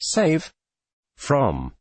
save, from,